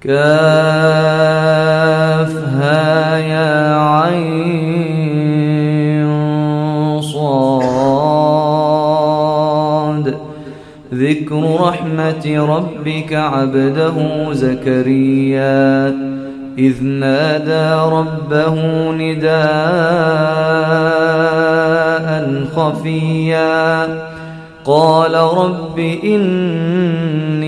كافها يا عين صاد. ذكر رحمة ربك عبده زكريا. إذ نادى ربه نداء خفيا. قال رب إني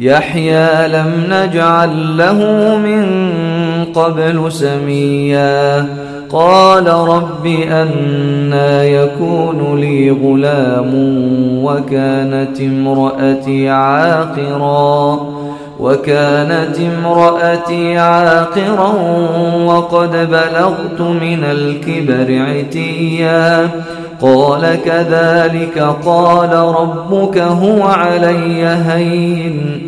يحيى لم نجعل له من قبل سميا. قال رب أنا يكون لي غلام وكانت امرأتي عاقرا. وكانت امرأتي عاقرا وقد بلغت من الكبر عتيا. قال كذلك قال ربك هو علي هين.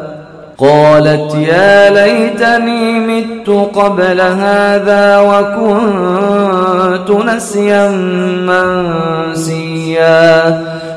قالت يا ليتني مت قبل هذا وكنت نسيا منسيا.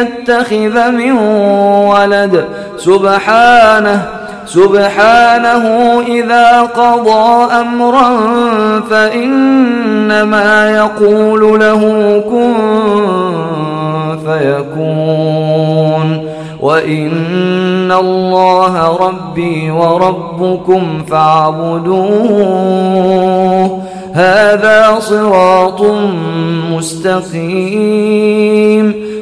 يتخذ من ولد. سبحانه سبحانه إذا قضى أمرا فإنما يقول له كن فيكون. وإن الله ربي وربكم فاعبدوه. هذا صراط مستقيم.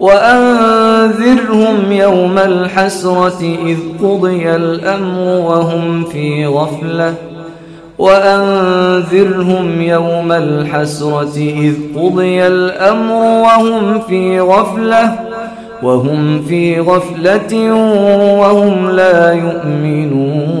وأنذرهم يوم الحسرة إذ قضي الأمر وهم في غفلة. وأنذرهم يوم الحسرة إذ قضي الأمر وهم في غفلة. وهم في غفلة وهم لا يؤمنون.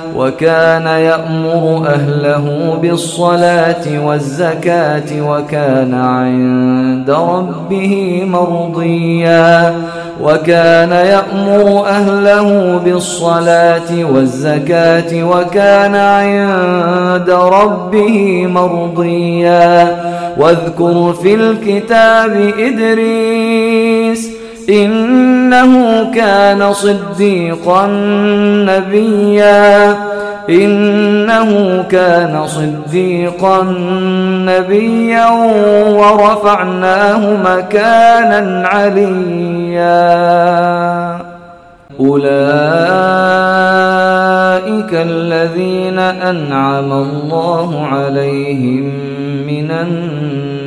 وكان يأمر أهله بالصلاة والزكاة وكان عند ربه مرضيا. وكان يأمر أهله بالصلاة والزكاة وكان عند ربه مرضيا. واذكر في الكتاب إدريس إنه كان صديقا نبيا. إنه كان صديقا نبيا ورفعناه مكانا عليا. أولئك الذين أنعم الله عليهم من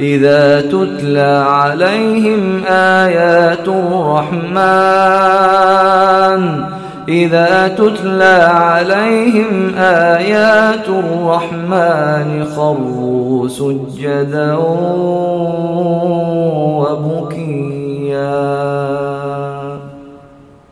إذا تتلى عليهم آيات الرحمن. إذا تتلى عليهم آيات الرحمن خروا سجدا وبكيا.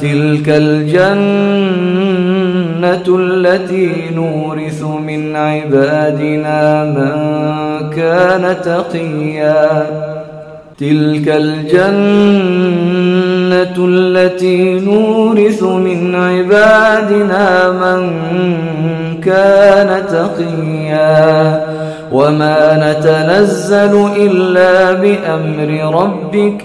تلك الجنة التي نورث من عبادنا من كان تقيا. تلك الجنة التي نورث من عبادنا من كان تقيا. وما نتنزل إلا بأمر ربك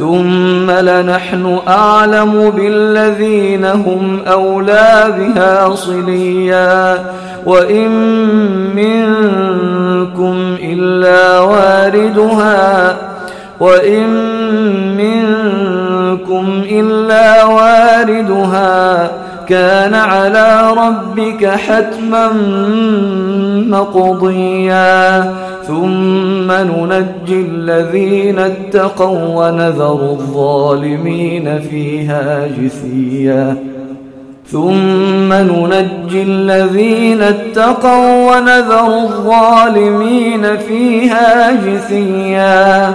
ثم لنحن أعلم بالذين هم أولى بها صليا. وإن منكم إلا واردها. وإن منكم إلا واردها. كان على ربك حتما مقضيا. ثم ننجي الذين اتقوا ونذر الظالمين فيها جثيا. ثم ننجي الذين اتقوا ونذر الظالمين فيها جثيا.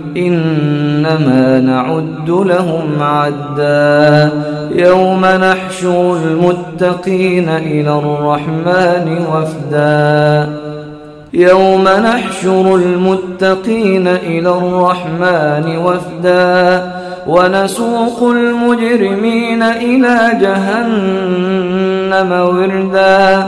إنما نعد لهم عدا. يوم نحشر المتقين إلى الرحمن وفدا. يوم نحشر المتقين إلى الرحمن وفدا. ونسوق المجرمين إلى جهنم وردا.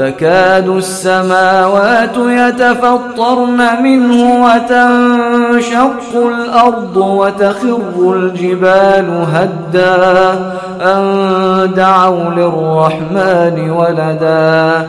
تكاد السماوات يتفطرن منه وتنشق الأرض وتخر الجبال هدا أن دعوا للرحمن ولدا